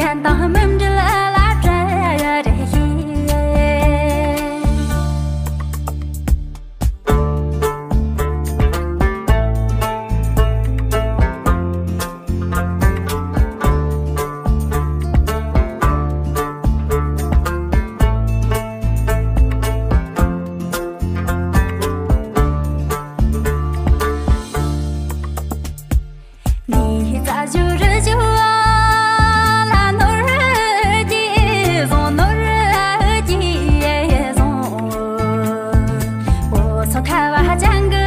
干到很。Kau 讲个